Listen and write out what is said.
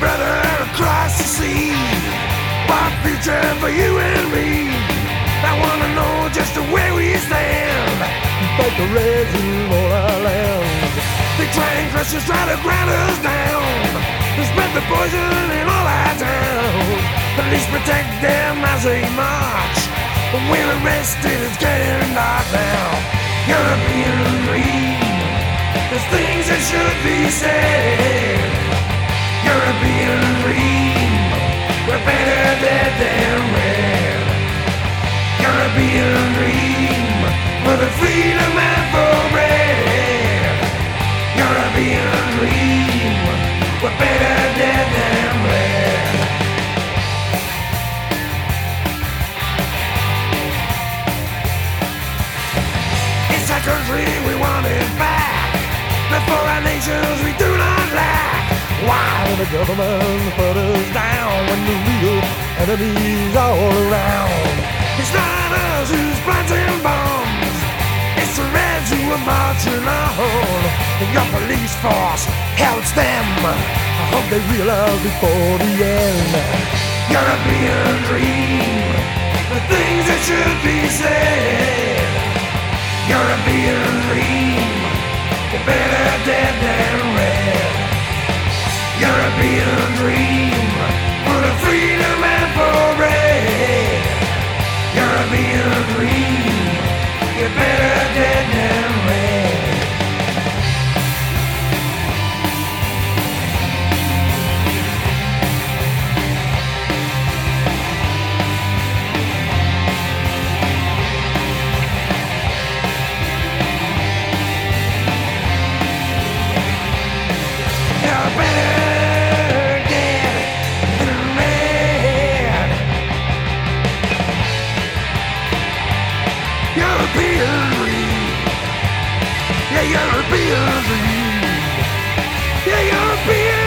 brother, across the sea. My future for you and me. I wanna know just where we stand. But the reds rule all our land. They try and crush us, try to grind us down. They spread the poison in all our town. Police protect them as they march. But we're arrested, it's getting dark now. European dream. There's things that should be said. European dream. We're better dead than red. European dream. For the freedom and for bread. European dream. We're better dead than red. It's our country we want it back. But for our nations we do not lack. Government put us down when the real enemy's all around? It's not us who's planting bombs. It's the Reds who are marching on. And your police force helps them. I hope they realize before the end. European dream. The things that should be said. European dream. you better. You gotta be. You